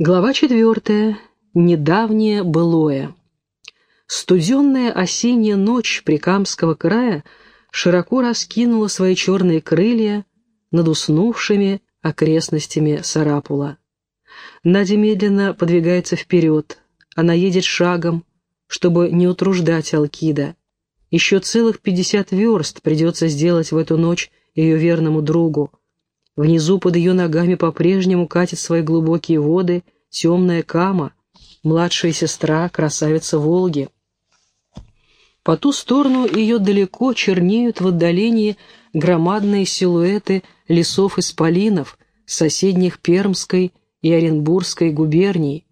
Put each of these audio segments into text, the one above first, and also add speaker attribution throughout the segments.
Speaker 1: Глава четвертая. Недавнее былое. Студенная осенняя ночь Прикамского края широко раскинула свои черные крылья над уснувшими окрестностями Сарапула. Надя медленно подвигается вперед. Она едет шагом, чтобы не утруждать Алкида. Еще целых пятьдесят верст придется сделать в эту ночь ее верному другу. Внизу под ее ногами по-прежнему катят свои глубокие воды темная Кама, младшая сестра, красавица Волги. По ту сторону ее далеко чернеют в отдалении громадные силуэты лесов-исполинов, соседних Пермской и Оренбургской губерний.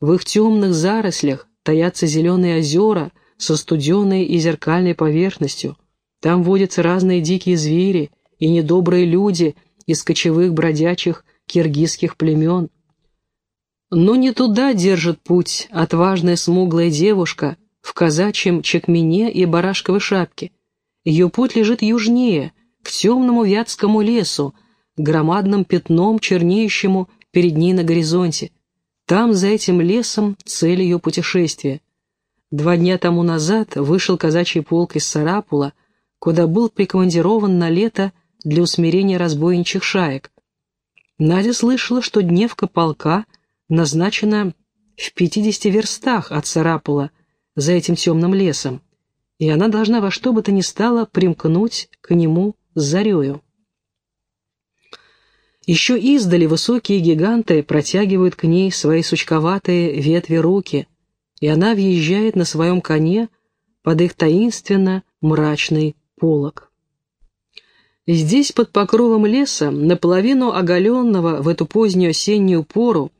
Speaker 1: В их темных зарослях таятся зеленые озера со студеной и зеркальной поверхностью. Там водятся разные дикие звери и недобрые люди — из кочевых бродячих киргизских племен. Но не туда держит путь отважная смуглая девушка в казачьем чекмене и барашковой шапке. Ее путь лежит южнее, к темному вятскому лесу, громадным пятном, чернеющему перед ней на горизонте. Там, за этим лесом, цель ее путешествия. Два дня тому назад вышел казачий полк из Сарапула, куда был прикомандирован на лето для усмирения разбойничьих шаек. Надя слышала, что дневка полка назначена в 50 верстах от Сарапула, за этим темным лесом, и она должна во что бы то ни стало примкнуть к нему с зарею. Еще издали высокие гиганты протягивают к ней свои сучковатые ветви руки, и она въезжает на своем коне под их таинственно мрачный полог. Здесь, под покровом леса, наполовину оголенного в эту позднюю осеннюю пору,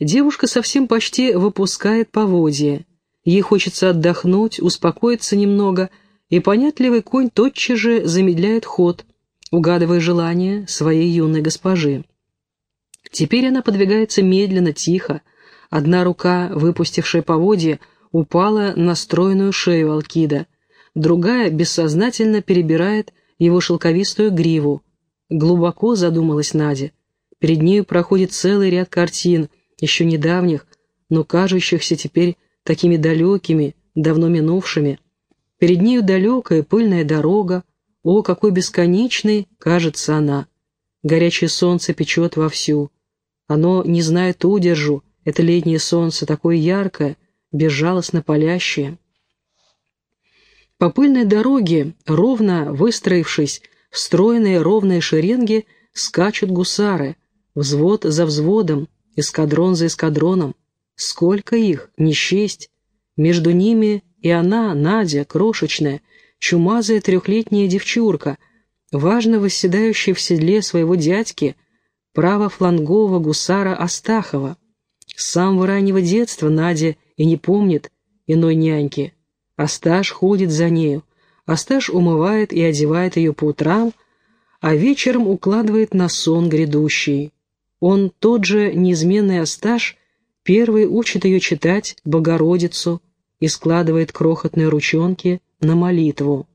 Speaker 1: девушка совсем почти выпускает поводья. Ей хочется отдохнуть, успокоиться немного, и понятливый конь тотчас же замедляет ход, угадывая желание своей юной госпожи. Теперь она подвигается медленно, тихо. Одна рука, выпустившая поводья, упала на стройную шею Алкида, другая бессознательно перебирает его шелковистую гриву. Глубоко задумалась Надя. Перед нею проходит целый ряд картин, еще недавних, но кажущихся теперь такими далекими, давно минувшими. Перед нею далекая пыльная дорога, о, какой бесконечной кажется она. Горячее солнце печет вовсю. Оно не знает удержу, это летнее солнце, такое яркое, безжалостно палящее. По пыльной дороге, ровно выстроившись в стройные ровные шеренги, скачут гусары, взвод за взводом, эскадрон за эскадроном. Сколько их, не счесть. Между ними и она, Надя, крошечная, чумазая трехлетняя девчурка, важно восседающая в седле своего дядьки, правофлангового гусара Астахова. С самого раннего детства Надя и не помнит иной няньки. Асташ ходит за нею, Асташ умывает и одевает ее по утрам, а вечером укладывает на сон грядущий. Он, тот же неизменный Асташ, первый учит ее читать Богородицу и складывает крохотные ручонки на молитву.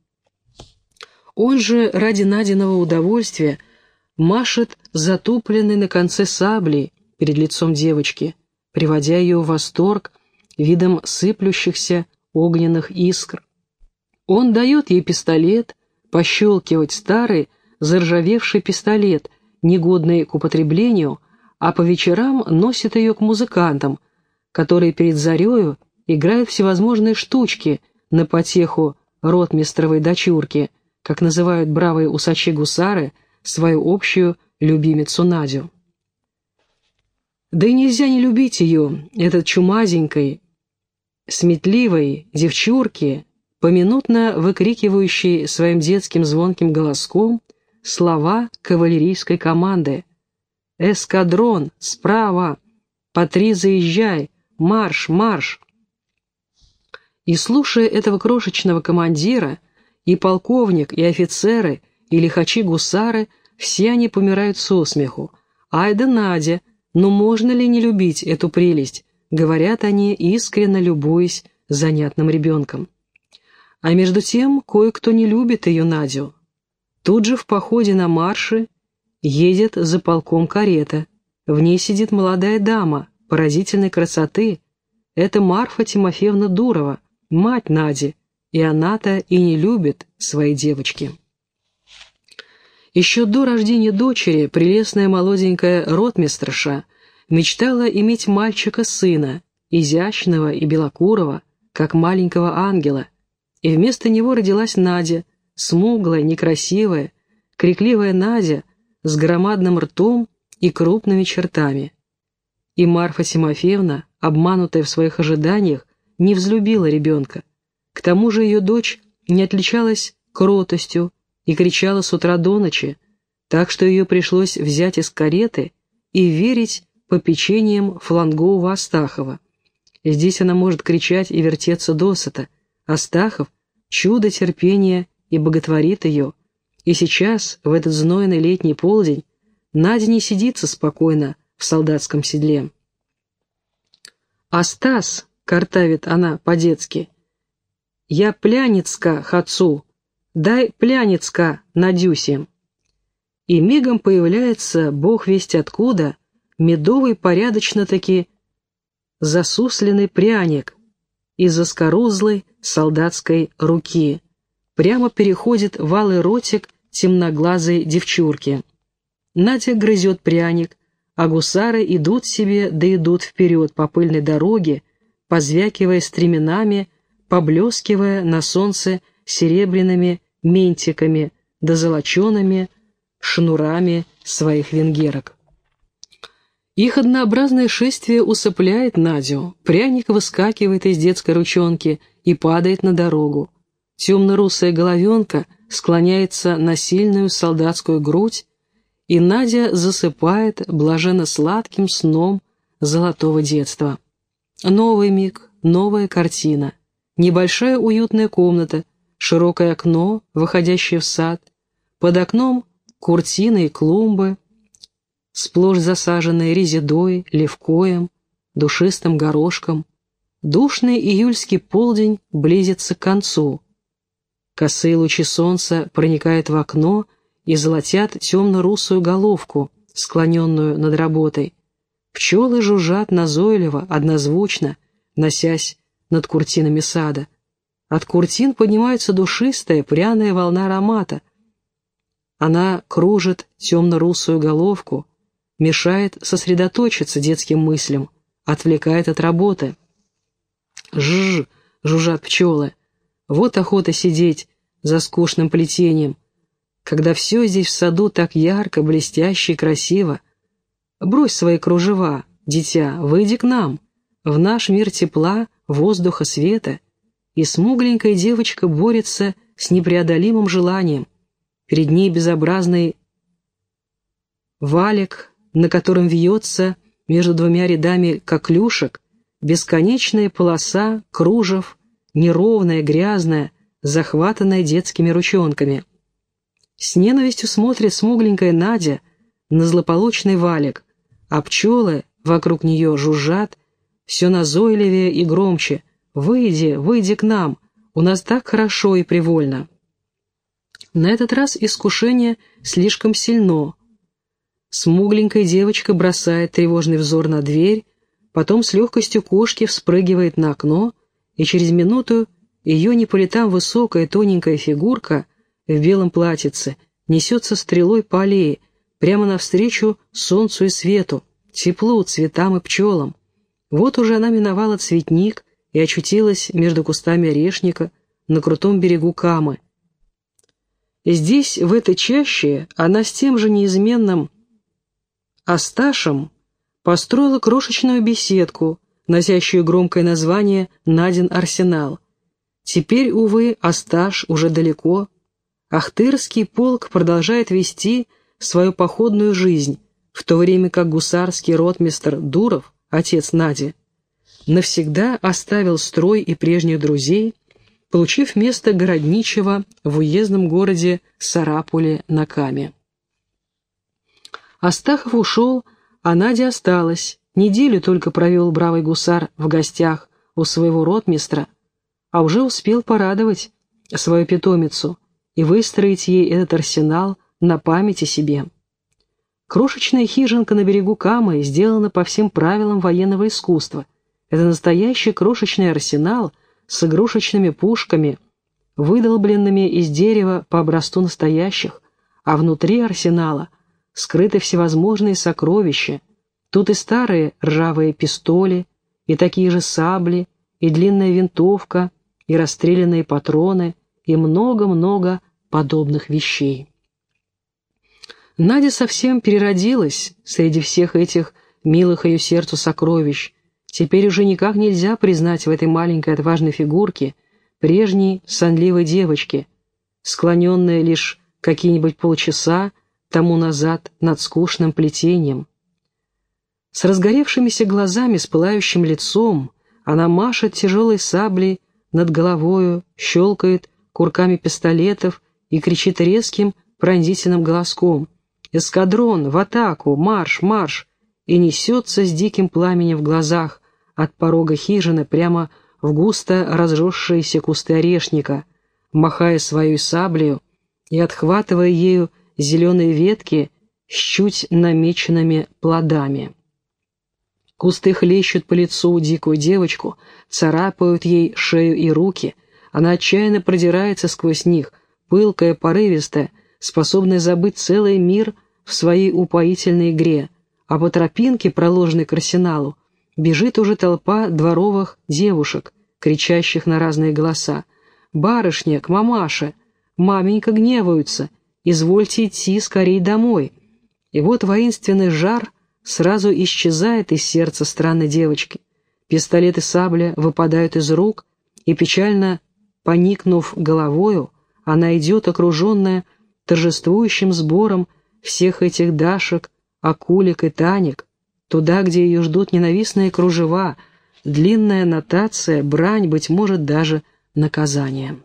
Speaker 1: Он же ради Надиного удовольствия машет затупленной на конце сабли перед лицом девочки, приводя ее в восторг видом сыплющихся огненных искр. Он дает ей пистолет, пощелкивать старый, заржавевший пистолет, негодный к употреблению, а по вечерам носит ее к музыкантам, которые перед зарею играют всевозможные штучки на потеху ротмистровой дочурки, как называют бравые усачи-гусары, свою общую любимицу Надю. Да и нельзя не любить ее, этот чумазенькой, сметливой девчурки, поминутно выкрикивающей своим детским звонким голоском слова кавалерийской команды «Эскадрон! Справа! По три заезжай! Марш! Марш!» И слушая этого крошечного командира, и полковник, и офицеры, и лихачи-гусары, все они помирают со смеху. «Ай да Надя! Ну можно ли не любить эту прелесть?» Говорят они, искренне любуясь занятным ребенком. А между тем кое-кто не любит ее Надю. Тут же в походе на марше едет за полком карета. В ней сидит молодая дама, поразительной красоты. Это Марфа Тимофеевна Дурова, мать Нади, и она-то и не любит своей девочки. Еще до рождения дочери прелестная молоденькая ротмистраша мечтала иметь мальчика-сына, изящного и белокурого, как маленького ангела, и вместо него родилась Надя, смуглая, некрасивая, крикливая Надя с громадным ртом и крупными чертами. И Марфа Тимофеевна, обманутая в своих ожиданиях, не взлюбила ребенка. К тому же ее дочь не отличалась кротостью и кричала с утра до ночи, так что ее пришлось взять из кареты и верить попечением флангового Астахова. Здесь она может кричать и вертеться досыта. Астахов — чудо терпения и боготворит ее. И сейчас, в этот знойный летний полдень, Надя не сидится спокойно в солдатском седле. «А Стас», — картавит она по-детски, — «я пляницка хацу, дай пляницка Надюсе». И мигом появляется, бог весть откуда, медовый порядочно-таки засусленный пряник из заскорузлой солдатской руки. Прямо переходит валый ротик темноглазой девчурки. Надя грызет пряник, а гусары идут себе да идут вперед по пыльной дороге, позвякивая стременами, поблескивая на солнце серебряными ментиками да золочеными шнурами своих венгерок. Их однообразное шествие усыпляет Надю, пряник выскакивает из детской ручонки и падает на дорогу. Темно-русая головенка склоняется на сильную солдатскую грудь, и Надя засыпает блаженно-сладким сном золотого детства. Новый миг, новая картина. Небольшая уютная комната, широкое окно, выходящее в сад. Под окном куртины и клумбы, сплошь засаженные резидой, левкоем, душистым горошком. Душный июльский полдень близится к концу. Косые лучи солнца проникают в окно и золотят темно-русую головку, склоненную над работой. Пчелы жужжат назойливо, однозвучно, носясь над куртинами сада. От куртин поднимается душистая, пряная волна аромата. Она кружит темно-русую головку, мешает сосредоточиться детским мыслям, отвлекает от работы. Жжж, жужжат пчелы. Вот охота сидеть за скучным плетением, когда все здесь в саду так ярко, блестяще и красиво. Брось свои кружева, дитя, выйди к нам, в наш мир тепла, воздуха, света. И смугленькая девочка борется с непреодолимым желанием. Перед ней безобразный валик, на котором вьется между двумя рядами коклюшек бесконечная полоса кружев, неровная, грязная, захватанная детскими ручонками. С ненавистью смотрит смугленькая Надя на злополучный валик, а пчелы вокруг нее жужжат, все назойливее и громче. «Выйди, выйди к нам, у нас так хорошо и привольно». На этот раз искушение слишком сильно, Смугленькая девочка бросает тревожный взор на дверь, потом с легкостью кошки вспрыгивает на окно, и через минуту ее не по летам высокая тоненькая фигурка в белом платьице несется стрелой по аллее, прямо навстречу солнцу и свету, теплу, цветам и пчелам. Вот уже она миновала цветник и очутилась между кустами орешника на крутом берегу Камы. Здесь, в этой чаще, она с тем же неизменным Асташем построила крошечную беседку, носящую громкое название «Надин арсенал». Теперь, увы, Асташ уже далеко. Ахтырский полк продолжает вести свою походную жизнь, в то время как гусарский ротмистр Дуров, отец Нади, навсегда оставил строй и прежних друзей, получив место городничего в уездном городе Сарапуле на Каме. Астахов ушел, а Надя осталась. Неделю только провел бравый гусар в гостях у своего ротмистра, а уже успел порадовать свою питомицу и выстроить ей этот арсенал на память о себе. Крошечная хижинка на берегу Камы сделана по всем правилам военного искусства. Это настоящий крошечный арсенал с игрушечными пушками, выдолбленными из дерева по образцу настоящих, а внутри арсенала скрыты всевозможные сокровища. Тут и старые ржавые пистоли, и такие же сабли, и длинная винтовка, и расстрелянные патроны, и много-много подобных вещей. Надя совсем переродилась среди всех этих милых ее сердцу сокровищ. Теперь уже никак нельзя признать в этой маленькой отважной фигурке прежней сонливой девочки, склоненной лишь какие-нибудь полчаса тому назад над скучным плетением. С разгоревшимися глазами, с пылающим лицом, она машет тяжелой саблей над головою, щелкает курками пистолетов и кричит резким пронзительным голоском — Эскадрон, в атаку, марш, марш! И несется с диким пламенем в глазах от порога хижины прямо в густо разросшиеся кусты орешника, махая свою саблею и отхватывая ею зеленые ветки с чуть намеченными плодами. Кусты хлещут по лицу дикую девочку, царапают ей шею и руки. Она отчаянно продирается сквозь них, пылкая, порывистая, способная забыть целый мир в своей упоительной игре, а по тропинке, проложенной к арсеналу, бежит уже толпа дворовых девушек, кричащих на разные голоса. «Барышня, к мамаше! Маменька гневаются! Извольте идти скорей домой!» И вот воинственный жар сразу исчезает из сердца странной девочки. Пистолет и сабля выпадают из рук, и печально поникнув головою, она идет, окруженная торжествующим сбором всех этих Дашек, Акулик и Таник, туда, где ее ждут ненавистные кружева, длинная нотация, брань, быть может, даже наказание.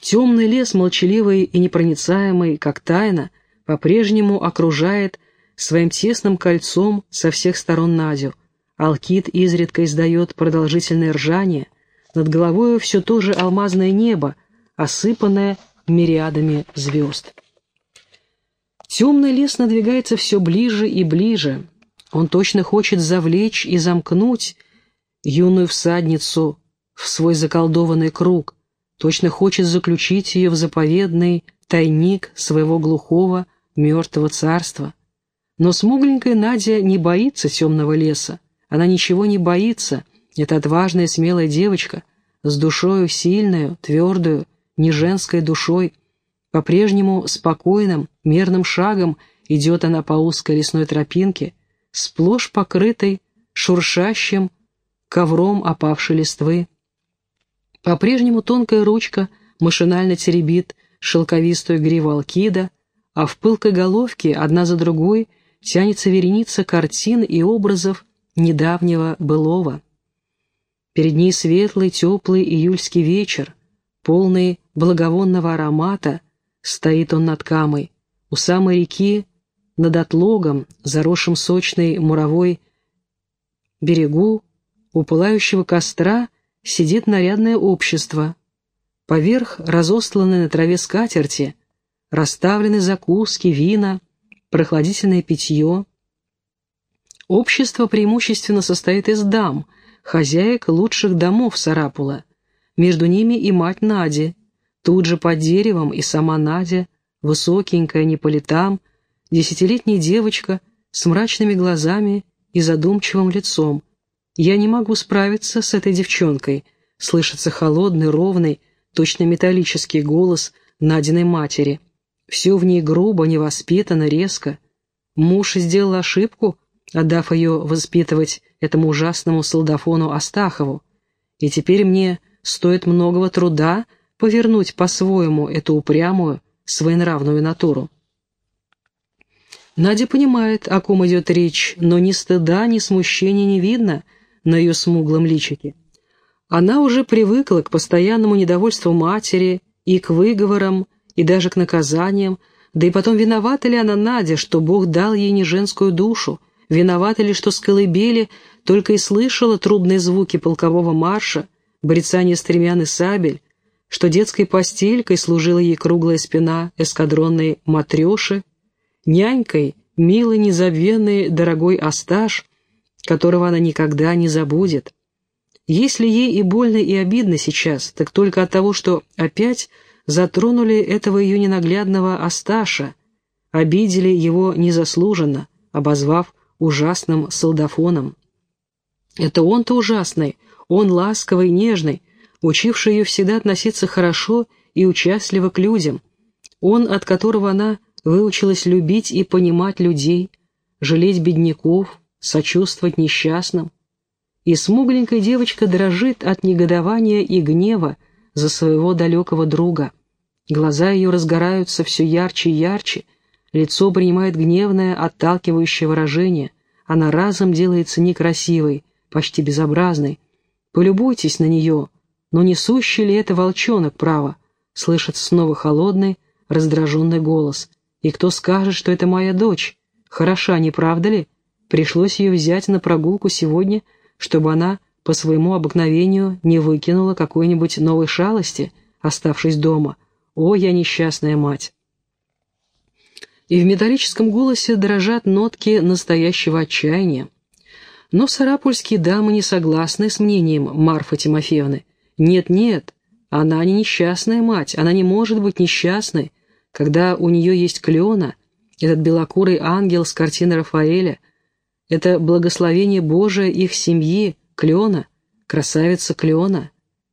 Speaker 1: Темный лес, молчаливый и непроницаемый, как тайна, по-прежнему окружает своим тесным кольцом со всех сторон Надю. Алкид изредка издает продолжительное ржание, над головой все то же алмазное небо, осыпанное мириадами звезд. Темный лес надвигается все ближе и ближе. Он точно хочет завлечь и замкнуть юную всадницу в свой заколдованный круг, точно хочет заключить ее в заповедный тайник своего глухого мертвого царства. Но смугленькая Надя не боится темного леса, она ничего не боится, это отважная смелая девочка, с душою сильную, твердую, не женской душой. По-прежнему спокойным, мерным шагом идет она по узкой лесной тропинке, сплошь покрытой шуршащим ковром опавшей листвы. По-прежнему тонкая ручка машинально теребит шелковистую гриву алкида, а в пылкой головке одна за другой тянется вереница картин и образов недавнего былого. Перед ней светлый, теплый июльский вечер, полный благовонного аромата, стоит он над Камой, у самой реки, над отлогом, заросшим сочной муровой берегу, у пылающего костра сидит нарядное общество. Поверх разосланы на траве скатерти, расставлены закуски, вина, прохладительное питье. Общество преимущественно состоит из дам, хозяек лучших домов Сарапула, между ними и мать Нади, тут же под деревом и сама Надя, высокенькая, не по летам, десятилетняя девочка с мрачными глазами и задумчивым лицом. «Я не могу справиться с этой девчонкой», — слышится холодный, ровный, точно металлический голос Надиной матери. Все в ней грубо, невоспитанно, резко. Муж сделал ошибку, отдав ее воспитывать этому ужасному солдафону Астахову. И теперь мне стоит многого труда повернуть по-своему эту упрямую, своенравную натуру. Надя понимает, о ком идет речь, но ни стыда, ни смущения не видно на ее смуглом личике. Она уже привыкла к постоянному недовольству матери и к выговорам, и даже к наказаниям, да и потом виновата ли она, Надя, что Бог дал ей не женскую душу, виновата ли, что с колыбели только и слышала трубные звуки полкового марша, брецание стремян и сабель, что детской постелькой служила ей круглая спина эскадронной матреши, нянькой милый, незабвенный, дорогой Асташ, которого она никогда не забудет. Если ей и больно, и обидно сейчас, так только от того, что опять затронули этого ее ненаглядного Асташа, обидели его незаслуженно, обозвав ужасным солдафоном. Это он-то ужасный, он ласковый, нежный, учивший ее всегда относиться хорошо и участливо к людям, он, от которого она выучилась любить и понимать людей, жалеть бедняков, сочувствовать несчастным. И смугленькая девочка дрожит от негодования и гнева за своего далекого друга. Глаза ее разгораются все ярче и ярче, лицо принимает гневное, отталкивающее выражение, она разом делается некрасивой, почти безобразной. Полюбуйтесь на нее, но несущий ли это волчонок право? Слышится снова холодный, раздраженный голос. И кто скажет, что это моя дочь? Хороша, не правда ли? Пришлось ее взять на прогулку сегодня, чтобы она по своему обыкновению не выкинула какой-нибудь новой шалости, оставшись дома. О, я несчастная мать! И в металлическом голосе дрожат нотки настоящего отчаяния. Но сарапульские дамы не согласны с мнением Марфы Тимофеевны. Нет-нет, она не несчастная мать, она не может быть несчастной, когда у нее есть Клена, этот белокурый ангел с картины Рафаэля, это благословение Божие их семьи, Клена, красавица Клена.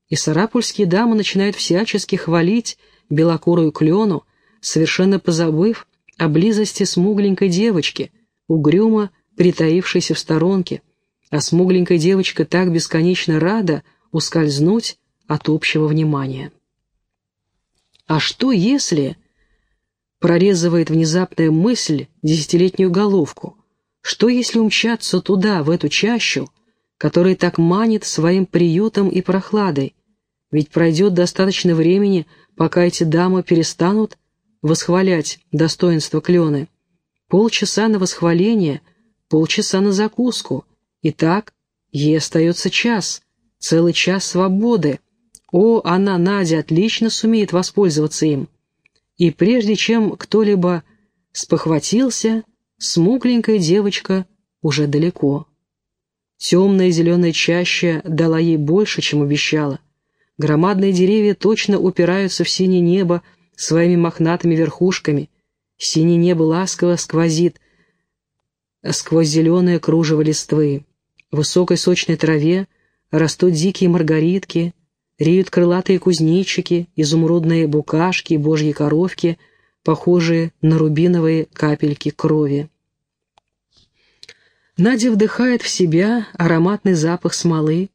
Speaker 1: И сарапульские дамы начинают всячески хвалить белокурую Клену, совершенно позабыв о близости смугленькой девочки, угрюмо притаившейся в сторонке, а смугленькая девочка так бесконечно рада ускользнуть от общего внимания. А что если прорезывает внезапная мысль десятилетнюю головку. Что если умчаться туда, в эту чащу, которая так манит своим приютом и прохладой? Ведь пройдет достаточно времени, пока эти дамы перестанут восхвалять достоинство клены. Полчаса на восхваление, полчаса на закуску. И так ей остается час, целый час свободы. О, она, Надя, отлично сумеет воспользоваться им и прежде чем кто-либо спохватился, смугленькая девочка уже далеко. Темная зеленая чаща дала ей больше, чем обещала. Громадные деревья точно упираются в синее небо своими мохнатыми верхушками. Синее небо ласково сквозит сквозь зеленое кружево листвы. В высокой сочной траве растут дикие маргаритки, реют крылатые кузнечики, изумрудные букашки, божьи коровки, похожие на рубиновые капельки крови. Надя вдыхает в себя ароматный запах смолы,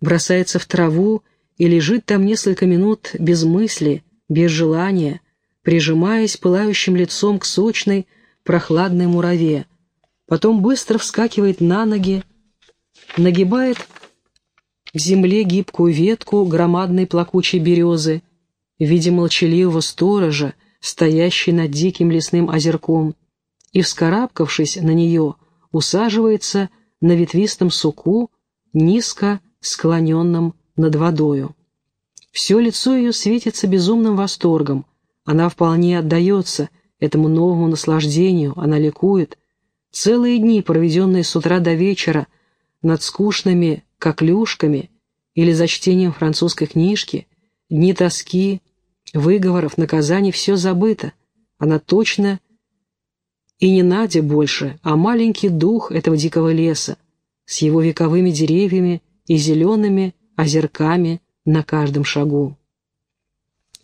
Speaker 1: бросается в траву и лежит там несколько минут без мысли, без желания, прижимаясь пылающим лицом к сочной, прохладной мураве. Потом быстро вскакивает на ноги, нагибает в земле гибкую ветку громадной плакучей березы, в виде молчаливого сторожа, стоящей над диким лесным озерком, и, вскарабкавшись на нее, усаживается на ветвистом суку, низко склоненном над водою. Все лицо ее светится безумным восторгом, она вполне отдается этому новому наслаждению, она ликует. Целые дни, проведенные с утра до вечера, над скучными коклюшками или за чтением французской книжки, дни тоски, выговоров, наказаний, все забыто. Она точно и не Надя больше, а маленький дух этого дикого леса с его вековыми деревьями и зелеными озерками на каждом шагу.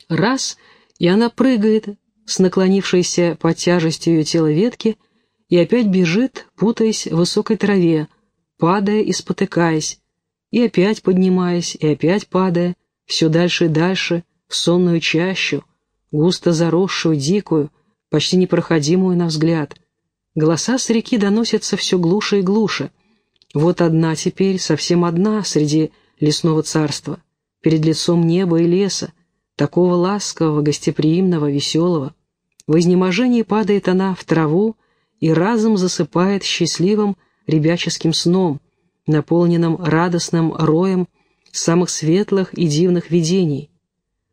Speaker 1: Раз, и она прыгает с наклонившейся под тяжестью ее тела ветки и опять бежит, путаясь в высокой траве, падая и спотыкаясь, и опять поднимаясь, и опять падая, все дальше и дальше, в сонную чащу, густо заросшую, дикую, почти непроходимую на взгляд. Голоса с реки доносятся все глуше и глуше. Вот одна теперь, совсем одна, среди лесного царства, перед лицом неба и леса, такого ласкового, гостеприимного, веселого. В изнеможении падает она в траву и разом засыпает счастливым ребяческим сном, наполненном радостным роем самых светлых и дивных видений.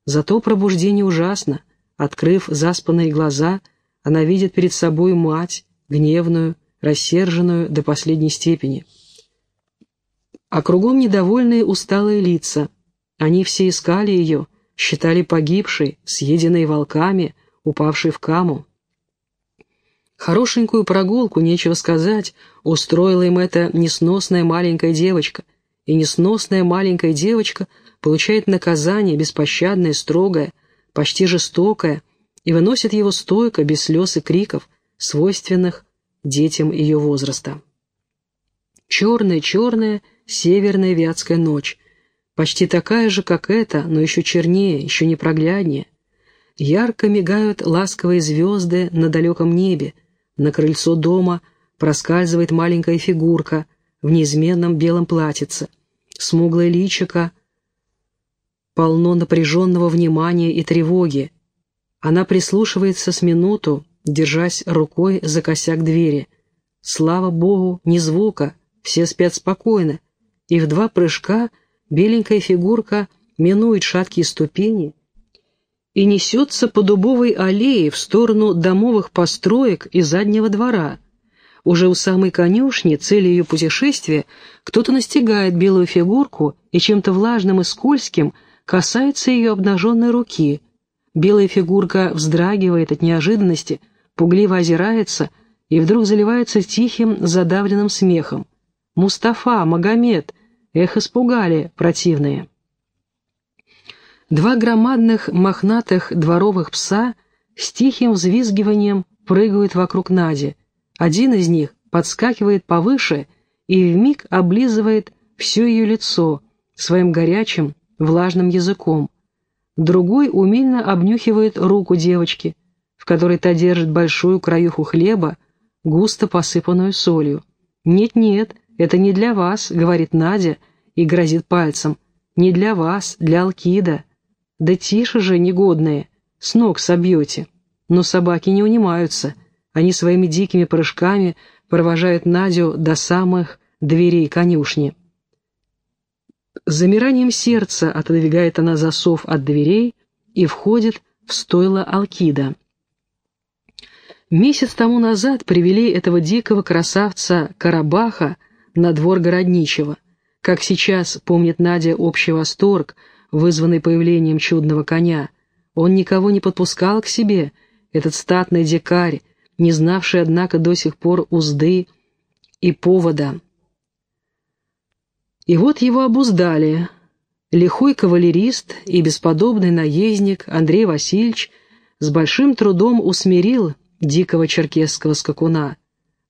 Speaker 1: Зато пробуждение ужасно. Открыв заспанные глаза, Она видит перед собой мать, гневную, рассерженную до последней степени. А кругом недовольные усталые лица. Они все искали ее, считали погибшей, съеденной волками, упавшей в каму. Хорошенькую прогулку, нечего сказать, устроила им эта несносная маленькая девочка. И несносная маленькая девочка получает наказание беспощадное, строгое, почти жестокое, и выносит его стойко, без слез и криков, свойственных детям ее возраста. Черная-черная северная вятская ночь, почти такая же, как эта, но еще чернее, еще непрогляднее. Ярко мигают ласковые звезды на далеком небе, на крыльцо дома проскальзывает маленькая фигурка в неизменном белом платьице. Смуглое личико полно напряженного внимания и тревоги. Она прислушивается с минуту, держась рукой за косяк двери. Слава Богу, ни звука, все спят спокойно, и в два прыжка беленькая фигурка минует шаткие ступени — и несется по дубовой аллее в сторону домовых построек и заднего двора. Уже у самой конюшни, цели ее путешествия, кто-то настигает белую фигурку и чем-то влажным и скользким касается ее обнаженной руки. Белая фигурка вздрагивает от неожиданности, пугливо озирается и вдруг заливается тихим задавленным смехом. «Мустафа! Магомед!» Эх, испугали противные. Два громадных мохнатых дворовых пса с тихим взвизгиванием прыгают вокруг Нади. Один из них подскакивает повыше и вмиг облизывает все ее лицо своим горячим, влажным языком. Другой умильно обнюхивает руку девочки, в которой та держит большую краюху хлеба, густо посыпанную солью. «Нет-нет, это не для вас», — говорит Надя и грозит пальцем. «Не для вас, для Алкида». «Да тише же, негодные, с ног собьете». Но собаки не унимаются, они своими дикими прыжками провожают Надю до самых дверей конюшни. С замиранием сердца отодвигает она засов от дверей и входит в стойло Алкида. Месяц тому назад привели этого дикого красавца Карабаха на двор городничего. Как сейчас помнит Надя общий восторг – вызванный появлением чудного коня. Он никого не подпускал к себе, этот статный дикарь, не знавший, однако, до сих пор узды и повода. И вот его обуздали. Лихой кавалерист и бесподобный наездник Андрей Васильевич с большим трудом усмирил дикого черкесского скакуна,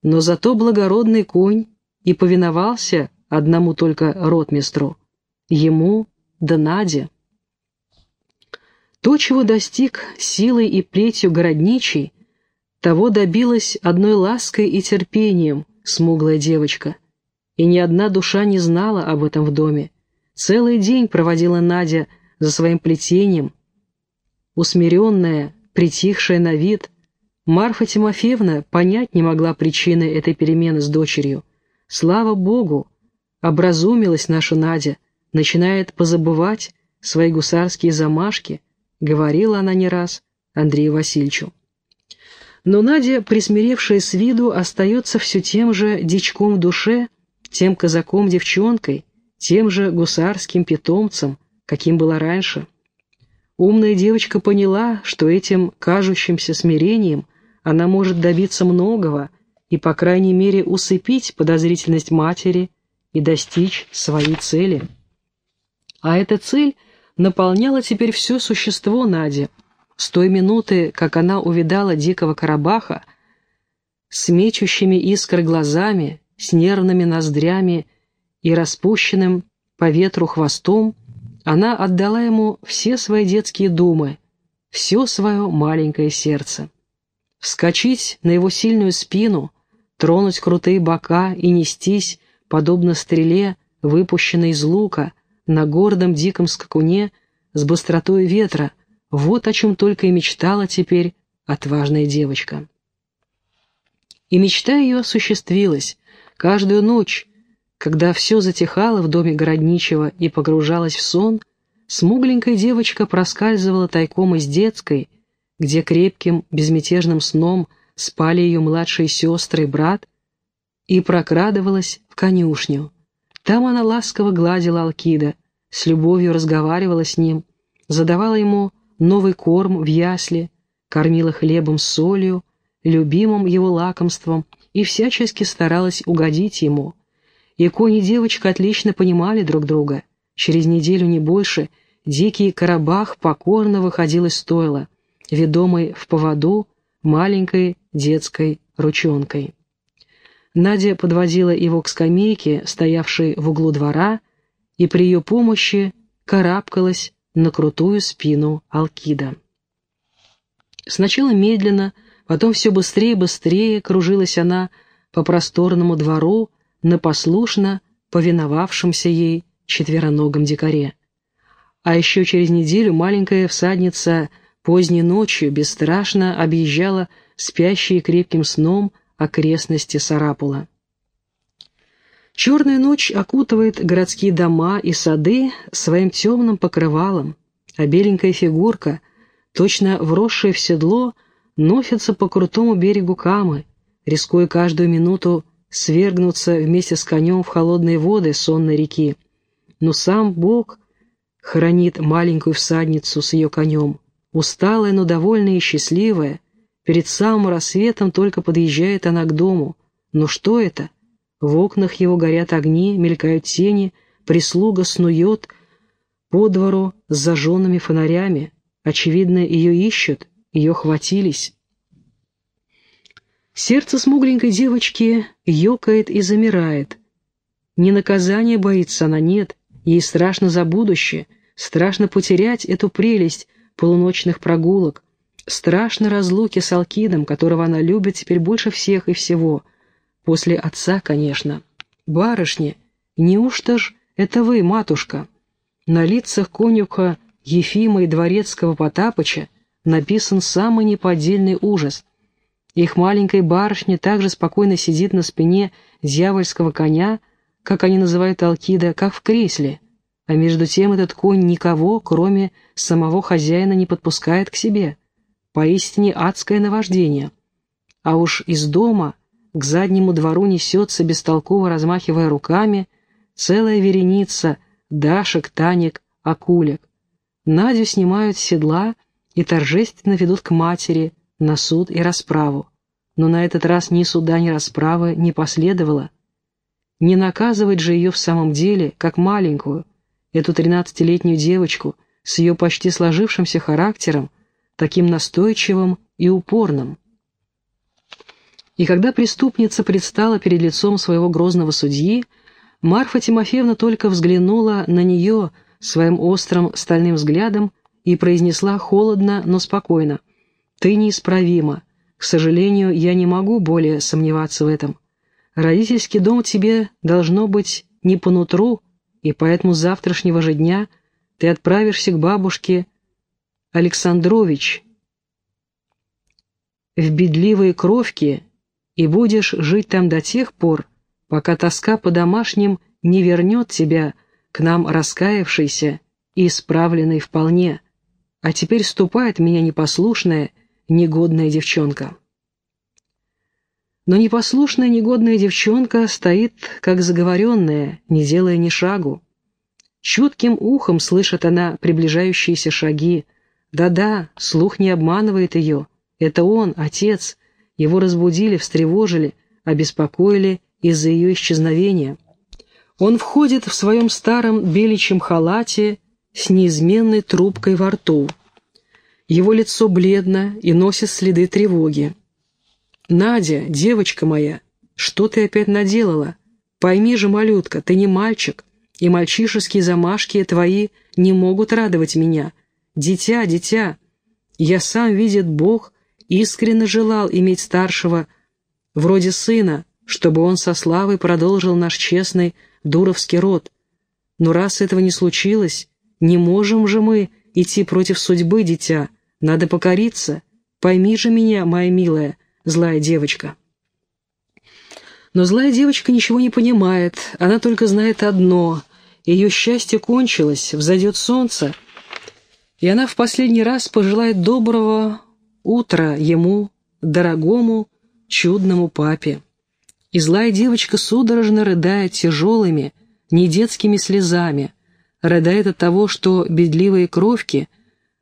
Speaker 1: но зато благородный конь и повиновался одному только ротмистру, ему да Наде. То, чего достиг силой и плетью городничий, того добилась одной лаской и терпением смуглая девочка. И ни одна душа не знала об этом в доме. Целый день проводила Надя за своим плетением. Усмиренная, притихшая на вид, Марфа Тимофеевна понять не могла причины этой перемены с дочерью. Слава Богу, образумилась наша Надя, начинает позабывать свои гусарские замашки, говорила она не раз Андрею Васильевичу. Но Надя, присмиревшая с виду, остается все тем же дичком в душе, тем казаком-девчонкой, тем же гусарским питомцем, каким была раньше. Умная девочка поняла, что этим кажущимся смирением она может добиться многого и, по крайней мере, усыпить подозрительность матери и достичь своей цели. А эта цель наполняла теперь все существо Нади. С той минуты, как она увидала дикого Карабаха, с мечущими искры глазами, с нервными ноздрями и распущенным по ветру хвостом, она отдала ему все свои детские думы, все свое маленькое сердце. Вскочить на его сильную спину, тронуть крутые бока и нестись, подобно стреле, выпущенной из лука, на гордом диком скакуне с быстротой ветра, вот о чем только и мечтала теперь отважная девочка. И мечта ее осуществилась. Каждую ночь, когда все затихало в доме городничего и погружалась в сон, смугленькая девочка проскальзывала тайком из детской, где крепким, безмятежным сном спали ее младшие сестры и брат, и прокрадывалась в конюшню. Там она ласково гладила Алкида, с любовью разговаривала с ним, задавала ему новый корм в ясли, кормила хлебом с солью, любимым его лакомством и всячески старалась угодить ему. И конь и девочка отлично понимали друг друга. Через неделю, не больше, дикий Карабах покорно выходил из стойла, ведомый в поводу маленькой детской ручонкой. Надя подводила его к скамейке, стоявшей в углу двора, и при ее помощи карабкалась на крутую спину Алкида. Сначала медленно, потом все быстрее и быстрее кружилась она по просторному двору на послушно повиновавшемся ей четвероногом дикаре. А еще через неделю маленькая всадница поздней ночью бесстрашно объезжала спящие крепким сном окрестности Сарапула. Черная ночь окутывает городские дома и сады своим темным покрывалом, а беленькая фигурка, точно вросшая в седло, носится по крутому берегу Камы, рискуя каждую минуту свергнуться вместе с конем в холодные воды сонной реки. Но сам Бог хранит маленькую всадницу с ее конем, усталая, но довольная и счастливая. Перед самым рассветом только подъезжает она к дому. Но что это? В окнах его горят огни, мелькают тени, прислуга снует по двору с зажженными фонарями. Очевидно, ее ищут, ее хватились. Сердце смугленькой девочки ёкает и замирает. Не наказание боится она, нет. Ей страшно за будущее, страшно потерять эту прелесть полуночных прогулок, страшно разлуки с Алкидом, которого она любит теперь больше всех и всего — После отца, конечно. Барышни, неужто ж это вы, матушка? На лицах конюха Ефима и дворецкого Потапыча написан самый неподдельный ужас. Их маленькая барышня также спокойно сидит на спине дьявольского коня, как они называют Алкида, как в кресле, а между тем этот конь никого, кроме самого хозяина, не подпускает к себе. Поистине адское наваждение. А уж из дома к заднему двору несется, бестолково размахивая руками, целая вереница Дашек, Танек, Акулек. Надю снимают с седла и торжественно ведут к матери на суд и расправу. Но на этот раз ни суда, ни расправы не последовало. Не наказывать же ее в самом деле, как маленькую, эту тринадцатилетнюю девочку с ее почти сложившимся характером, таким настойчивым и упорным. И когда преступница предстала перед лицом своего грозного судьи, Марфа Тимофеевна только взглянула на нее своим острым стальным взглядом и произнесла холодно, но спокойно. «Ты неисправима. К сожалению, я не могу более сомневаться в этом. Родительский дом тебе должно быть не по нутру, и поэтому с завтрашнего же дня ты отправишься к бабушке Александрович в бедливые кровки и будешь жить там до тех пор, пока тоска по домашним не вернет тебя к нам раскаявшейся и исправленной вполне. А теперь ступает меня непослушная, негодная девчонка. Но непослушная, негодная девчонка стоит, как заговоренная, не делая ни шагу. Чутким ухом слышит она приближающиеся шаги. Да-да, слух не обманывает ее. Это он, отец, его разбудили, встревожили, обеспокоили из-за ее исчезновения. Он входит в своем старом беличьем халате с неизменной трубкой во рту. Его лицо бледно и носит следы тревоги. «Надя, девочка моя, что ты опять наделала? Пойми же, малютка, ты не мальчик, и мальчишеские замашки твои не могут радовать меня. Дитя, дитя, я сам, видит Бог, искренне желал иметь старшего, вроде сына, чтобы он со славой продолжил наш честный дуровский род. Но раз этого не случилось, не можем же мы идти против судьбы, дитя, надо покориться. Пойми же меня, моя милая, злая девочка». Но злая девочка ничего не понимает, она только знает одно — ее счастье кончилось, взойдет солнце, и она в последний раз пожелает доброго утро ему, дорогому, чудному папе. И злая девочка судорожно рыдает тяжелыми, недетскими слезами, рыдает от того, что бедливые кровки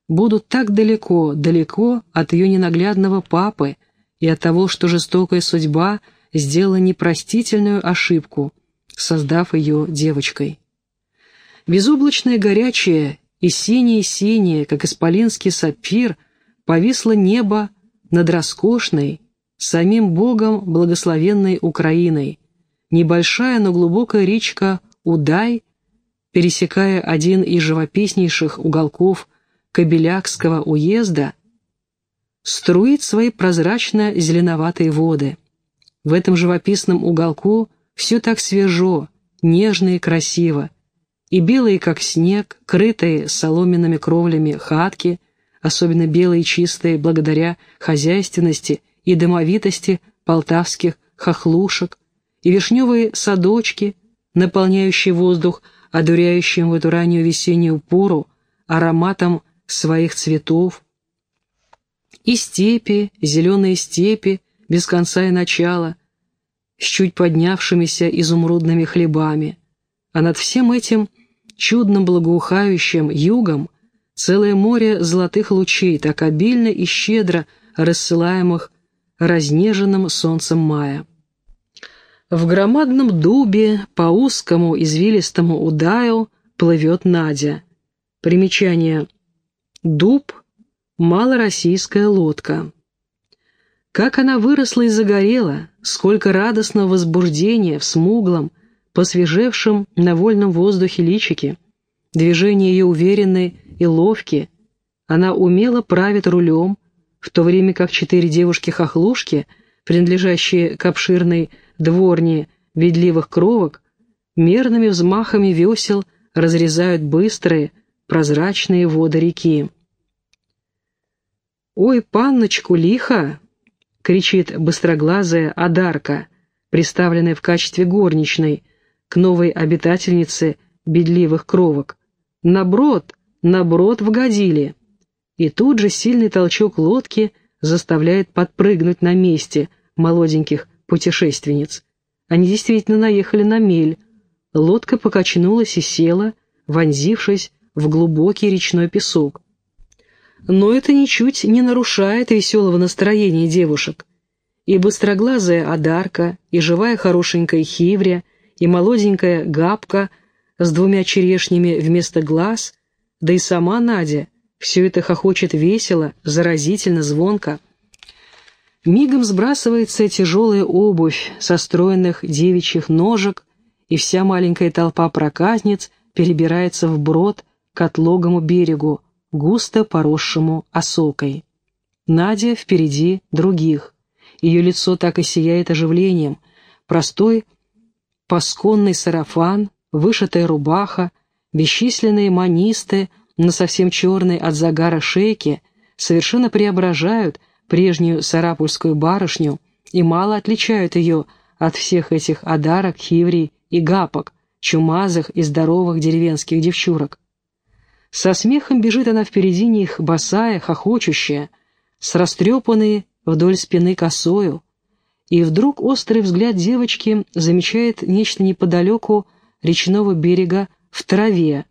Speaker 1: будут так далеко, далеко от ее ненаглядного папы и от того, что жестокая судьба сделала непростительную ошибку, создав ее девочкой. Безоблачное горячее и синее-синее, как исполинский сапфир, повисло небо над роскошной, самим Богом благословенной Украиной. Небольшая, но глубокая речка Удай, пересекая один из живописнейших уголков Кобелякского уезда, струит свои прозрачно-зеленоватые воды. В этом живописном уголку все так свежо, нежно и красиво, и белые, как снег, крытые соломенными кровлями хатки, особенно белые и чистые благодаря хозяйственности и домовитости полтавских хохлушек, и вишневые садочки, наполняющие воздух одуряющим в эту раннюю весеннюю пору ароматом своих цветов, и степи, зеленые степи, без конца и начала, с чуть поднявшимися изумрудными хлебами, а над всем этим чудным благоухающим югом целое море золотых лучей, так обильно и щедро рассылаемых разнеженным солнцем мая. В громадном дубе по узкому извилистому удаю плывет Надя. Примечание. Дуб — малороссийская лодка. Как она выросла и загорела, сколько радостного возбуждения в смуглом, посвежевшем на вольном воздухе личике. Движения ее уверенные и ловкие. Она умело правит рулем, в то время как четыре девушки-хохлушки, принадлежащие к обширной дворне ведливых кровок, мерными взмахами весел разрезают быстрые, прозрачные воды реки. «Ой, панночку, лихо!» — кричит быстроглазая Адарка, представленная в качестве горничной к новой обитательнице бедливых кровок. «Наброд, наброд вгодили!» И тут же сильный толчок лодки заставляет подпрыгнуть на месте молоденьких путешественниц. Они действительно наехали на мель. Лодка покачнулась и села, вонзившись в глубокий речной песок. Но это ничуть не нарушает веселого настроения девушек. И быстроглазая Адарка, и живая хорошенькая Хивря, и молоденькая Габка с двумя черешнями вместо глаз, да и сама Надя, все это хохочет весело, заразительно, звонко. Мигом сбрасывается тяжелая обувь со стройных девичьих ножек, и вся маленькая толпа проказниц перебирается вброд к отлогому берегу, густо поросшему осокой. Надя впереди других. Ее лицо так и сияет оживлением. Простой пасконный сарафан, вышитая рубаха, бесчисленные манисты на совсем черной от загара шейке совершенно преображают – прежнюю сарапульскую барышню и мало отличают ее от всех этих одарок, хиврий и гапок, чумазых и здоровых деревенских девчурок. Со смехом бежит она впереди них, босая, хохочущая, с растрепанной вдоль спины косою, и вдруг острый взгляд девочки замечает нечто неподалеку речного берега в траве.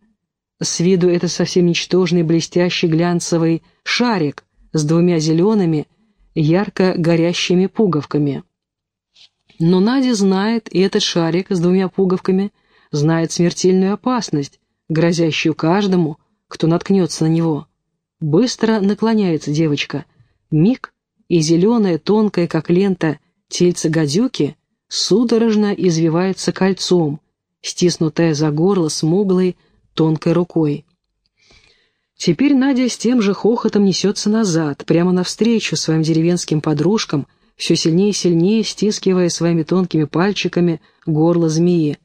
Speaker 1: С виду это совсем ничтожный блестящий глянцевый шарик, с двумя зелеными, ярко горящими пуговками. Но Надя знает, и этот шарик с двумя пуговками знает смертельную опасность, грозящую каждому, кто наткнется на него. Быстро наклоняется девочка. Миг, и зеленая, тонкая, как лента, тельце гадюки судорожно извивается кольцом, стиснутая за горло смуглой, тонкой рукой. Теперь Надя с тем же хохотом несется назад, прямо навстречу своим деревенским подружкам, все сильнее и сильнее стискивая своими тонкими пальчиками горло змеи.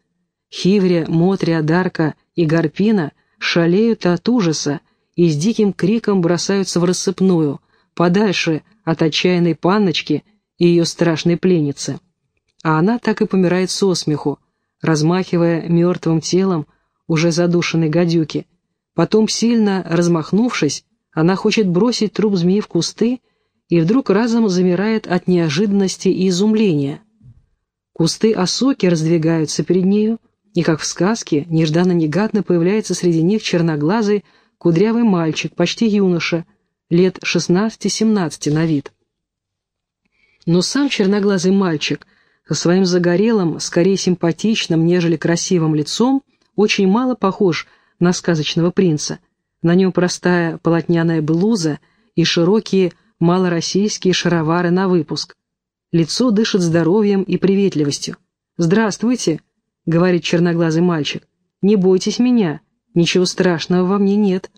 Speaker 1: Хивря, Мотря, Дарка и Гарпина шалеют от ужаса и с диким криком бросаются в рассыпную, подальше от отчаянной панночки и ее страшной пленницы. А она так и помирает со смеху, размахивая мертвым телом уже задушенной гадюки, Потом, сильно размахнувшись, она хочет бросить труп змеи в кусты и вдруг разом замирает от неожиданности и изумления. Кусты осоки раздвигаются перед нею, и, как в сказке, нежданно-негадно появляется среди них черноглазый, кудрявый мальчик, почти юноша, лет 16-17 на вид. Но сам черноглазый мальчик со своим загорелым, скорее симпатичным, нежели красивым лицом очень мало похож на сказочного принца. На нем простая полотняная блуза и широкие малороссийские шаровары на выпуск. Лицо дышит здоровьем и приветливостью. «Здравствуйте», — говорит черноглазый мальчик. «Не бойтесь меня, ничего страшного во мне нет.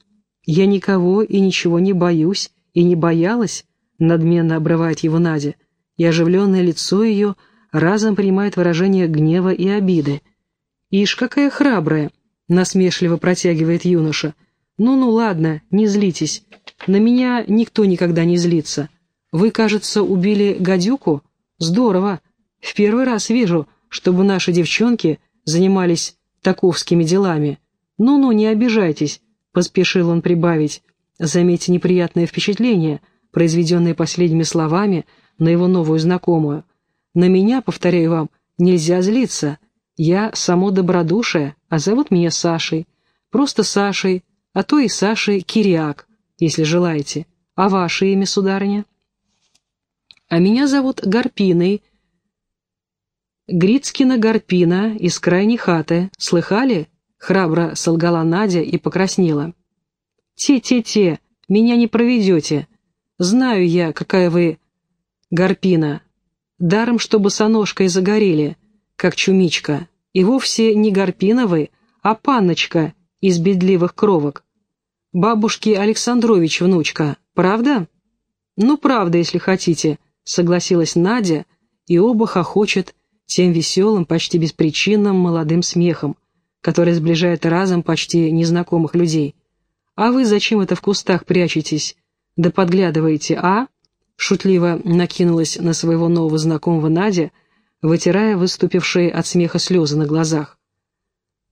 Speaker 1: Я никого и ничего не боюсь и не боялась», — надменно обрывает его Надя и оживленное лицо ее разом принимает выражение гнева и обиды. «Ишь, какая храбрая!» — насмешливо протягивает юноша. «Ну-ну, ладно, не злитесь. На меня никто никогда не злится. Вы, кажется, убили гадюку? Здорово. В первый раз вижу, чтобы наши девчонки занимались таковскими делами. Ну-ну, не обижайтесь», — поспешил он прибавить. Заметьте неприятное впечатление, произведенное последними словами — на его новую знакомую. На меня, повторяю вам, нельзя злиться. Я само добродушие, а зовут меня Сашей. Просто Сашей, а то и Сашей Кириак, если желаете. А ваше имя, сударыня? А меня зовут Гарпиной. Грицкина Гарпина из крайней хаты. Слыхали? Храбро солгала Надя и покраснела. «Те-те-те, меня не проведете. Знаю я, какая вы Гарпина. Даром, что босоножкой загорели, как чумичка. И вовсе не Гарпиновы, а панночка из бедливых кровок. Бабушки Александрович внучка, правда? Ну, правда, если хотите, согласилась Надя, и оба хохочет тем веселым, почти беспричинным молодым смехом, который сближает разом почти незнакомых людей. А вы зачем это в кустах прячетесь? Да подглядываете, а? шутливо накинулась на своего нового знакомого Надя, вытирая выступившие от смеха слезы на глазах.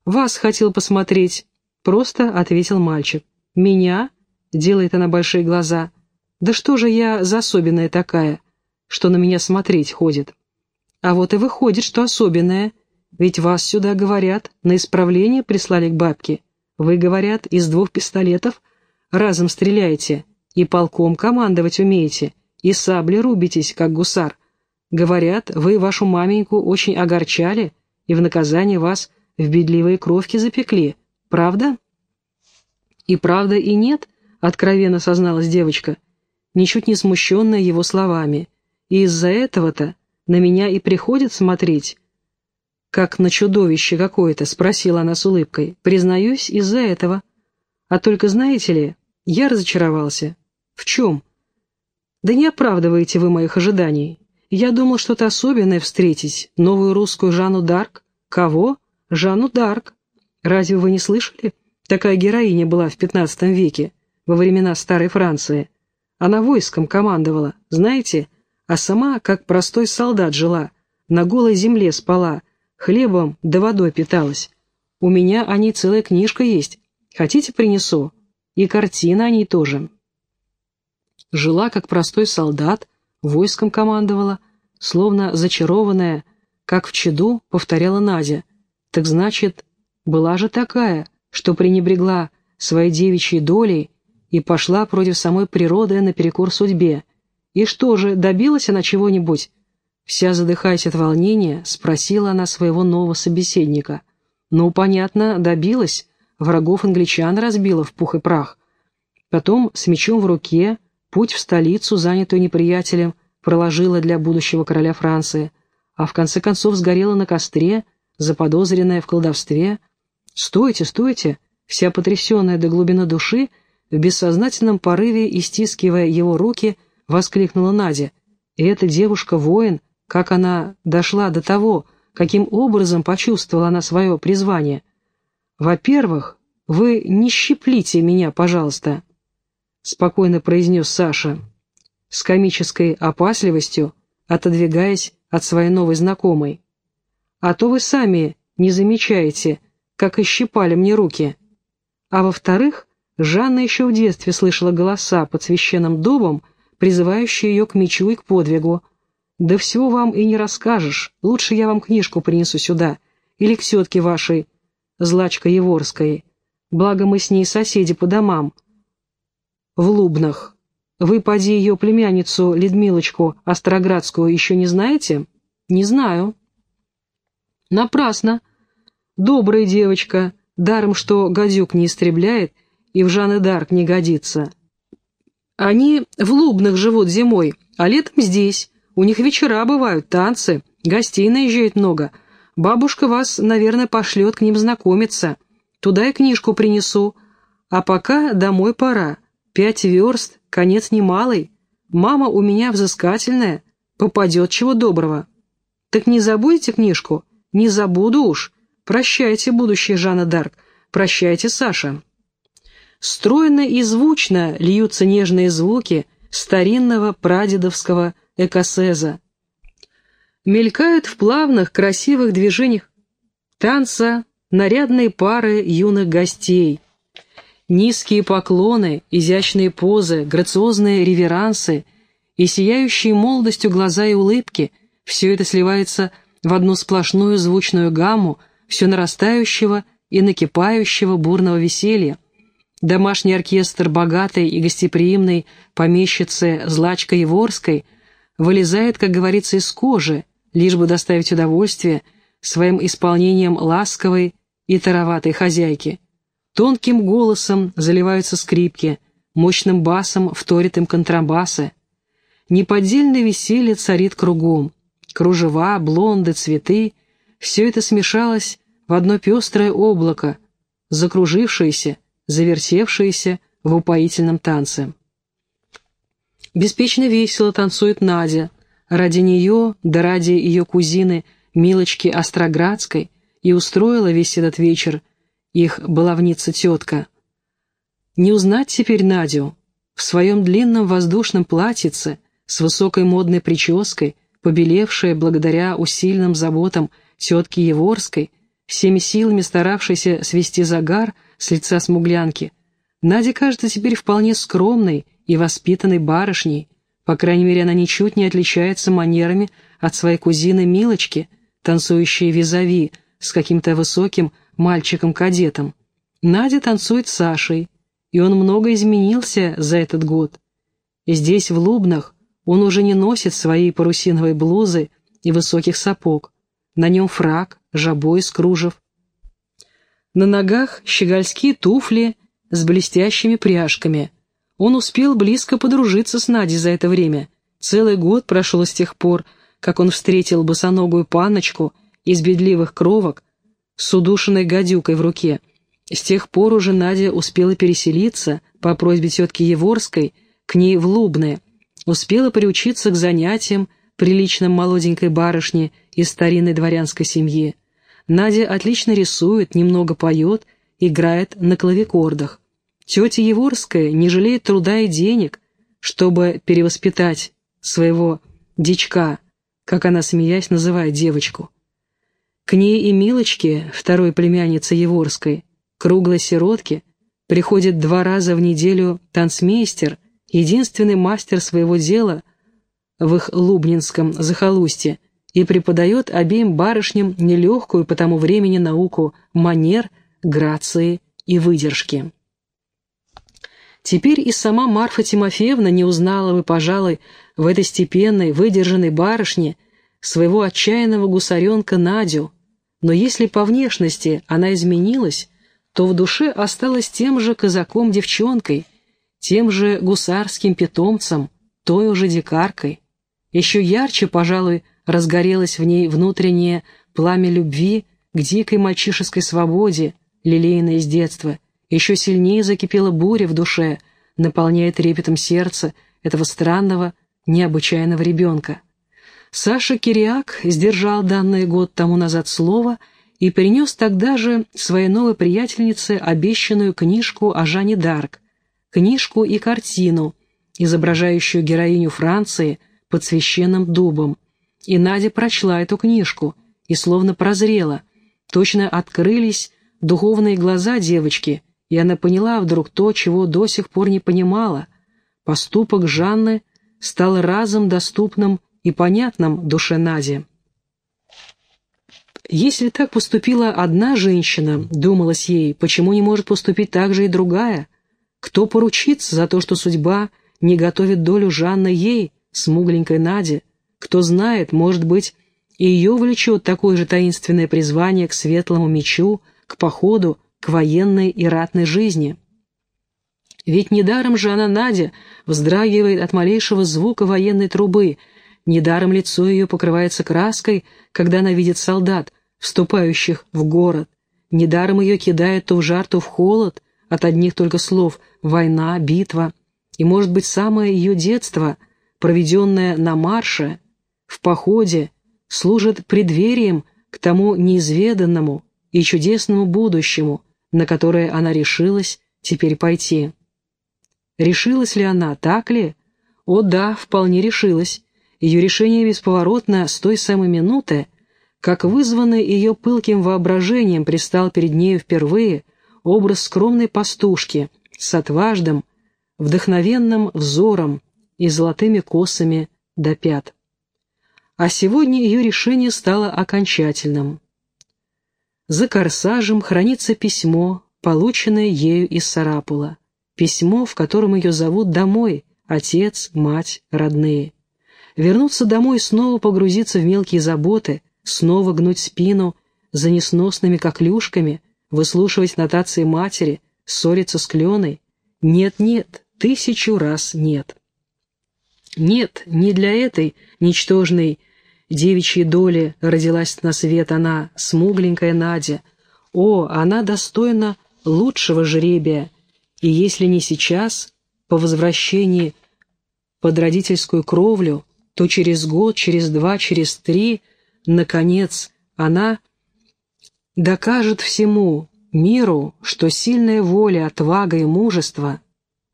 Speaker 1: «Вас хотел посмотреть», — просто ответил мальчик. «Меня?» — делает она большие глаза. «Да что же я за особенная такая, что на меня смотреть ходит?» «А вот и выходит, что особенная, ведь вас сюда, говорят, на исправление прислали к бабке. Вы, говорят, из двух пистолетов разом стреляете и полком командовать умеете» и сабли рубитесь, как гусар. Говорят, вы вашу маменьку очень огорчали, и в наказание вас в бедливые кровки запекли. Правда?» «И правда, и нет», — откровенно созналась девочка, ничуть не смущенная его словами. «И из-за этого-то на меня и приходит смотреть». «Как на чудовище какое-то», — спросила она с улыбкой. «Признаюсь, из-за этого. А только знаете ли, я разочаровался». «В чем?» Да не оправдываете вы моих ожиданий. Я думал что-то особенное встретить. Новую русскую Жанну Дарк. Кого? Жанну Дарк. Разве вы не слышали? Такая героиня была в пятнадцатом веке, во времена Старой Франции. Она войском командовала, знаете, а сама, как простой солдат, жила, на голой земле спала, хлебом да водой питалась. У меня о ней целая книжка есть. Хотите, принесу? И картина о ней тоже жила как простой солдат, войском командовала, словно зачарованная, как в чаду, повторяла Надя. Так значит, была же такая, что пренебрегла своей девичьей долей и пошла против самой природы наперекор судьбе. И что же, добилась она чего-нибудь? Вся задыхаясь от волнения, спросила она своего нового собеседника. Ну, понятно, добилась, врагов англичан разбила в пух и прах. Потом с мечом в руке Путь в столицу, занятую неприятелем, проложила для будущего короля Франции, а в конце концов сгорела на костре, заподозренная в колдовстве. «Стойте, стойте!» Вся потрясенная до глубины души, в бессознательном порыве и стискивая его руки, воскликнула Надя. И эта девушка-воин, как она дошла до того, каким образом почувствовала она свое призвание. «Во-первых, вы не щиплите меня, пожалуйста», спокойно произнес Саша, с комической опасливостью, отодвигаясь от своей новой знакомой. «А то вы сами не замечаете, как ищипали мне руки. А во-вторых, Жанна еще в детстве слышала голоса под священным дубом, призывающие ее к мечу и к подвигу. «Да всего вам и не расскажешь. Лучше я вам книжку принесу сюда. Или к тетке вашей, Злачка Еворской. Благо мы с ней соседи по домам. В Лубнах. Вы, поди, ее племянницу Ледмилочку Остроградскую еще не знаете?» «Не знаю». «Напрасно. Добрая девочка, даром что гадюк не истребляет и в Жанны Дарк не годится. Они в Лубнах живут зимой, а летом здесь. У них вечера бывают, танцы, гостей наезжает много. Бабушка вас, наверное, пошлет к ним знакомиться. Туда и книжку принесу. А пока домой пора. Пять верст, конец немалый. Мама у меня взыскательная, попадет чего доброго. Так не забудете книжку? Не забуду уж. Прощайте, будущая Жанна Дарк. Прощайте, Саша. Стройно и звучно льются нежные звуки старинного прадедовского экосеза. Мелькают в плавных, красивых движениях танца нарядные пары юных гостей. Низкие поклоны, изящные позы, грациозные реверансы и сияющие молодостью глаза и улыбки – все это сливается в одну сплошную звучную гамму все нарастающего и накипающего бурного веселья, Домашний оркестр богатой и гостеприимной помещицы Злачка Еворской вылезает, как говорится, из кожи, лишь бы доставить удовольствие своим исполнением ласковой и тароватой хозяйки. Тонким голосом заливаются скрипки, мощным басом вторит им контрабасы. Неподдельное веселье царит кругом. Кружева, блонды, цветы — все это смешалось в одно пестрое облако, закружившееся, завертевшиеся в упоительном танце. Беспечно весело танцует Надя. Ради нее, да ради ее кузины Милочки Остроградской и устроила весь этот вечер их баловница-тетка. Не узнать теперь Надю в своем длинном воздушном платьице с высокой модной прической, побелевшая благодаря усиленным заботам тетки Еворской, всеми силами старавшейся свести загар – с лица смуглянки. Надя кажется теперь вполне скромной и воспитанной барышней, по крайней мере, она ничуть не отличается манерами от своей кузины Милочки, танцующей визави с каким-то высоким мальчиком-кадетом. Надя танцует с Сашей, и он много изменился за этот год. Здесь, в Лубнах, он уже не носит своей парусиновой блузы и высоких сапог. На нем фраг, жабо из кружев, на ногах щегольские туфли с блестящими пряжками. Он успел близко подружиться с Надей за это время. Целый год прошел с тех пор, как он встретил босоногую паночку из бедливых кровок с удушенной гадюкой в руке. С тех пор уже Надя успела переселиться по просьбе тетки Еворской к ней в Лубное, успела приучиться к занятиям приличным молоденькой барышне из старинной дворянской семьи. Надя отлично рисует, немного поет, играет на клавикордах. Тетя Еворская не жалеет труда и денег, чтобы перевоспитать своего дичка, как она, смеясь, называет девочку. К ней и Милочке, второй племяннице Еворской, круглой сиротке, приходит два раза в неделю танцмейстер, единственный мастер своего дела в их лубнинском захолустье, и преподает обеим барышням нелегкую по тому времени науку манер, грации и выдержки. Теперь и сама Марфа Тимофеевна не узнала бы, пожалуй, в этой степенной, выдержанной барышне своего отчаянного гусаренка Надю, но если по внешности она изменилась, то в душе осталась тем же казаком-девчонкой, тем же гусарским питомцем, той уже дикаркой. Еще ярче, пожалуй, разгорелось в ней внутреннее пламя любви к дикой мальчишеской свободе, лелеянной с детства. Еще сильнее закипела буря в душе, наполняя трепетом сердце этого странного, необычайного ребенка. Саша Кириак сдержал данное год тому назад слово и принес тогда же своей новой приятельнице обещанную книжку о Жанне Дарк, книжку и картину, изображающую героиню Франции под священным дубом, и Надя прочла эту книжку и словно прозрела. Точно открылись духовные глаза девочки, и она поняла вдруг то, чего до сих пор не понимала. Поступок Жанны стал разом доступным и понятным душе Нади. Если так поступила одна женщина, думалось ей, почему не может поступить так же и другая? Кто поручится за то, что судьба не готовит долю Жанны ей, смугленькой Наде? Кто знает, может быть, и ее влечет такое же таинственное призвание к светлому мечу, к походу, к военной и ратной жизни. Ведь недаром же она, Надя, вздрагивает от малейшего звука военной трубы, недаром лицо ее покрывается краской, когда она видит солдат, вступающих в город. Недаром ее кидает то в жар, то в холод, от одних только слов «война», «битва». И, может быть, самое ее детство, проведенное на марше, в походе, служит преддверием к тому неизведанному и чудесному будущему, на которое она решилась теперь пойти. Решилась ли она, так ли? О да, вполне решилась. Ее решение бесповоротно с той самой минуты, как вызванный ее пылким воображением предстал перед нею впервые образ скромной пастушки с отважным, вдохновенным взором и золотыми косами до пят. А сегодня ее решение стало окончательным. За корсажем хранится письмо, полученное ею из Сарапула. Письмо, в котором ее зовут домой, отец, мать, родные. Вернуться домой и снова погрузиться в мелкие заботы, снова гнуть спину за несносными коклюшками, выслушивать нотации матери, ссориться с кленой. Нет-нет, тысячу раз нет. Нет, не для этой ничтожной девичьей доли родилась на свет она, смугленькая Надя. О, она достойна лучшего жребия, и если не сейчас, по возвращении под родительскую кровлю, то через год, через два, через три – Наконец, она докажет всему миру, что сильная воля, отвага и мужество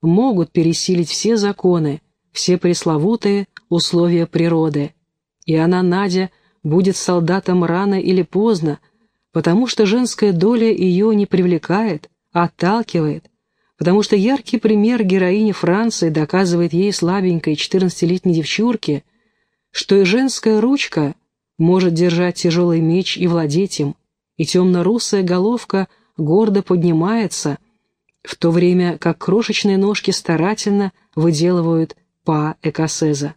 Speaker 1: могут пересилить все законы, все пресловутые условия природы. И она, Надя, будет солдатом рано или поздно, потому что женская доля ее не привлекает, а отталкивает, потому что яркий пример героини Франции доказывает ей слабенькой 14-летней девчурке, что и женская ручка может держать тяжелый меч и владеть им, и темно-русая головка гордо поднимается, в то время как крошечные ножки старательно выделывают па экосеза.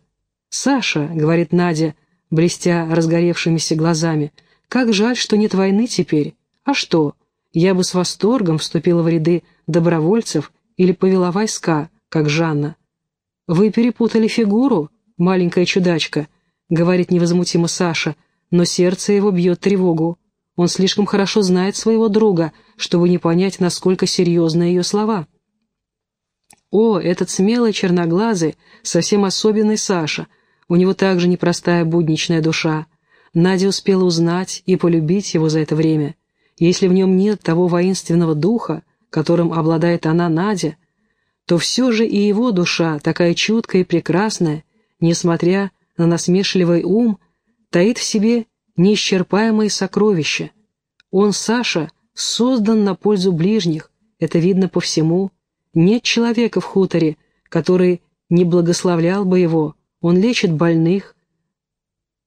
Speaker 1: «Саша», — говорит Надя, блестя разгоревшимися глазами, — «как жаль, что нет войны теперь. А что, я бы с восторгом вступила в ряды добровольцев или повела войска, как Жанна». «Вы перепутали фигуру, маленькая чудачка», — говорит невозмутимо Саша, но сердце его бьет тревогу. Он слишком хорошо знает своего друга, чтобы не понять, насколько серьезны ее слова. О, этот смелый черноглазый, совсем особенный Саша. У него также непростая будничная душа. Надя успела узнать и полюбить его за это время. Если в нем нет того воинственного духа, которым обладает она, Надя, то все же и его душа, такая чуткая и прекрасная, несмотря на насмешливый ум, таит в себе неисчерпаемые сокровища. Он, Саша, создан на пользу ближних, это видно по всему. Нет человека в хуторе, который не благословлял бы его. Он лечит больных,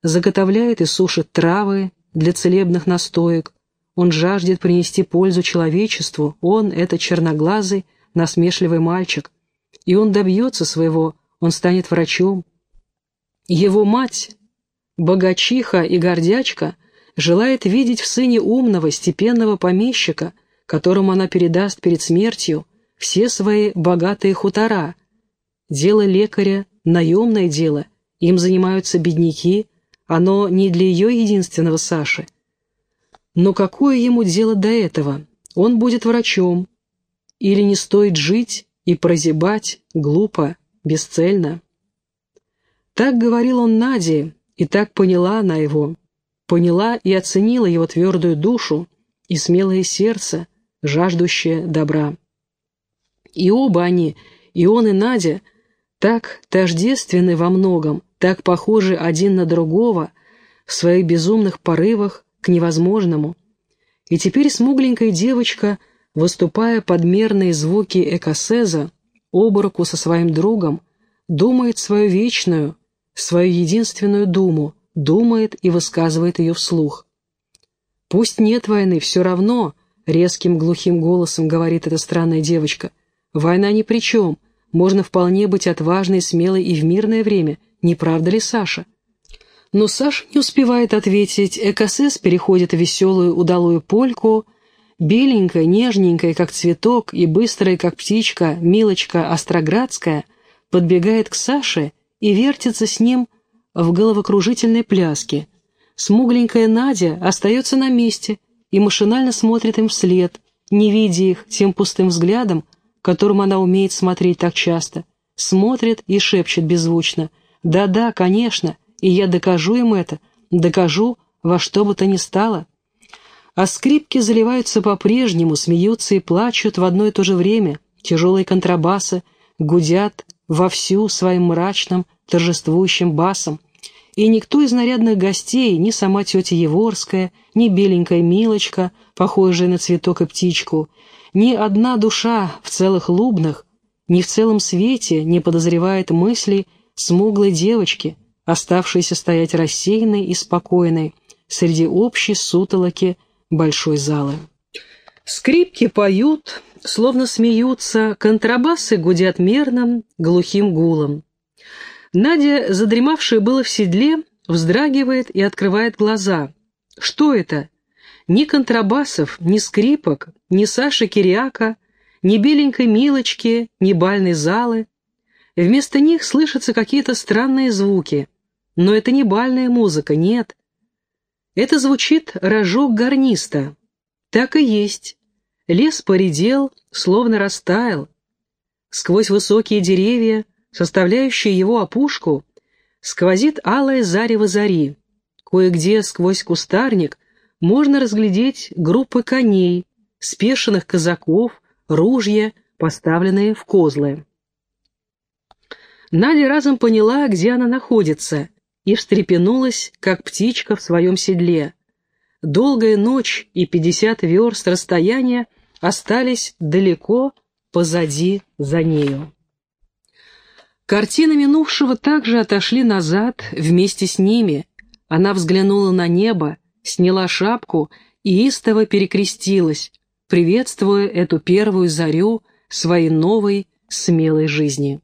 Speaker 1: заготовляет и сушит травы для целебных настоек. Он жаждет принести пользу человечеству. Он — это черноглазый, насмешливый мальчик. И он добьется своего, он станет врачом, его мать, богачиха и гордячка, желает видеть в сыне умного, степенного помещика, которому она передаст перед смертью все свои богатые хутора. Дело лекаря — наемное дело, им занимаются бедняки, оно не для ее единственного Саши. Но какое ему дело до этого? Он будет врачом. Или не стоит жить и прозябать глупо, бесцельно? Так говорил он Наде, и так поняла она его. Поняла и оценила его твердую душу и смелое сердце, жаждущее добра. И оба они, и он, и Надя, так тождественны во многом, так похожи один на другого в своих безумных порывах к невозможному. И теперь смугленькая девочка, выступая под мерные звуки экосеза, обороку со своим другом, думает свою вечную, свою единственную думу, думает и высказывает ее вслух. «Пусть нет войны, все равно», — резким глухим голосом говорит эта странная девочка. «Война ни при чем, можно вполне быть отважной, смелой и в мирное время, не правда ли, Саша?» Но Саша не успевает ответить, ЭКСС переходит в веселую удалую польку, беленькая, нежненькая, как цветок, и быстрая, как птичка, Милочка Остроградская, подбегает к Саше и вертится с ним в головокружительной пляске. Смугленькая Надя остается на месте и машинально смотрит им вслед, не видя их тем пустым взглядом, которым она умеет смотреть так часто. Смотрит и шепчет беззвучно. «Да-да, конечно, и я докажу им это, докажу во что бы то ни стало». А скрипки заливаются по-прежнему, смеются и плачут в одно и то же время. Тяжелые контрабасы гудят вовсю своим мрачным, торжествующим басом. И никто из нарядных гостей, ни сама тетя Еворская, ни беленькая Милочка, похожая на цветок и птичку, ни одна душа в целых лубнах, ни в целом свете не подозревает мысли смуглой девочки, оставшейся стоять рассеянной и спокойной среди общей сутолоки большой залы. Скрипки поют, словно смеются, контрабасы гудят мерным, глухим гулом. Надя, задремавшая было в седле, вздрагивает и открывает глаза. Что это? Ни контрабасов, ни скрипок, ни Саши Кириака, ни беленькой Милочки, ни бальной залы. Вместо них слышатся какие-то странные звуки. Но это не бальная музыка, нет. Это звучит рожок гарниста. Так и есть. Лес поредел, словно растаял. Сквозь высокие деревья, составляющие его опушку, сквозит алое зарево зари. Кое-где сквозь кустарник можно разглядеть группы коней, спешенных казаков, ружья, поставленные в козлы. Надя разом поняла, где она находится, и встрепенулась, как птичка в своем седле. Долгая ночь и пятьдесят верст расстояния остались далеко позади за нею. Картины минувшего также отошли назад вместе с ними. Она взглянула на небо, сняла шапку и истово перекрестилась, приветствуя эту первую зарю своей новой смелой жизни.